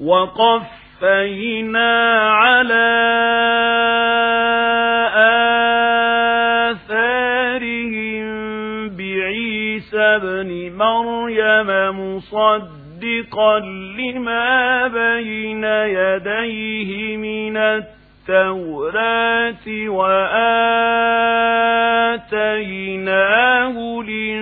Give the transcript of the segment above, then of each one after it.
وقفينا على آثارهم بعيسى بن مريم مصدقا لما بين يديه من التوراة وآتيناه الإنجيل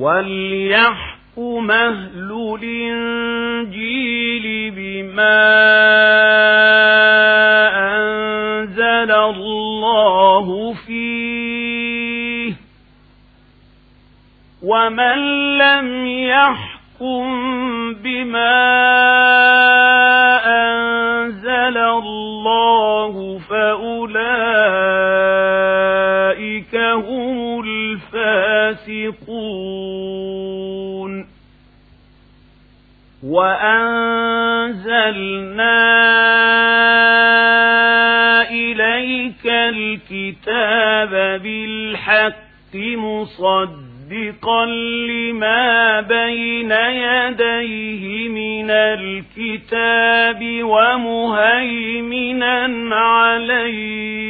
وليحكم أهل الإنجيل بما أنزل الله فيه ومن لم يحكم بما أنزل هم الفاسقون. وأنزلنا إليك الكتاب بالحق مصدقا لما بين يديه من الكتاب ومهيمنا عليه.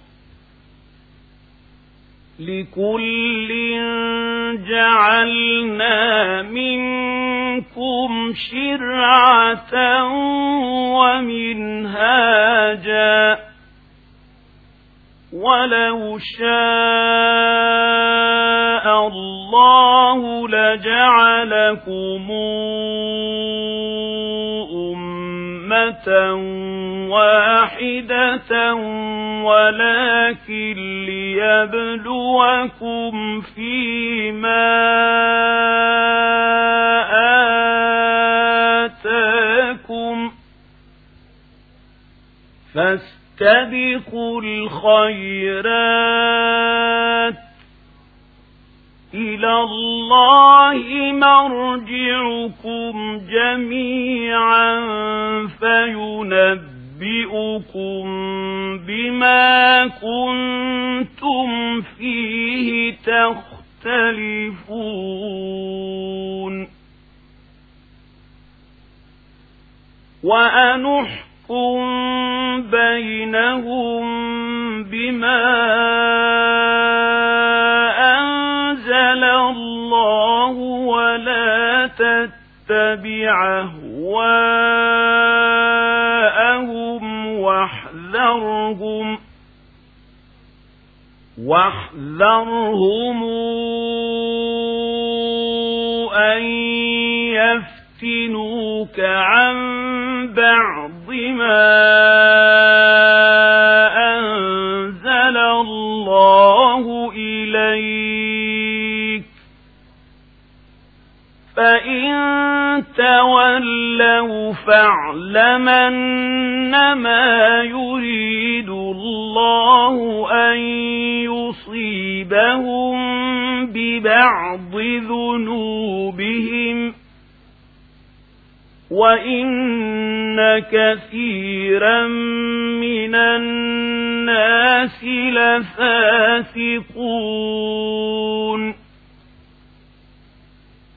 لكل جعلنا منكم شرعة ومنهاجا. ولو شاء الله لجعلكم أمة واحدة ولكن ليبلوكم فيما آتاكم فاستبقوا الخيرات إلى الله مرجعكم جميعا فينبئكم بما كنتم فيه تختلفون وأنحكم بينهم بما أنزل الله ولا تتبع أهواءهم واحذرهم واحذرهم أن يفتنوك عن بعض ما فإن تولوا فاعلمنما يريد الله أن يصيبهم ببعض ذنوبهم وإن كثيرا من الناس لفاسقون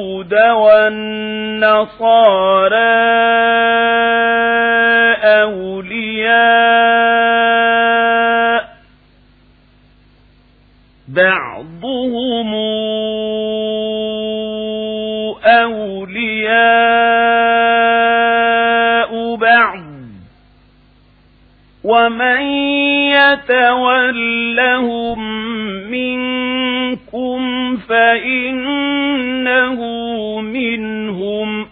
اليهود والنصارى أولياء بعضهم أولياء بعض. ومن يتولهم منكم فإنه منهم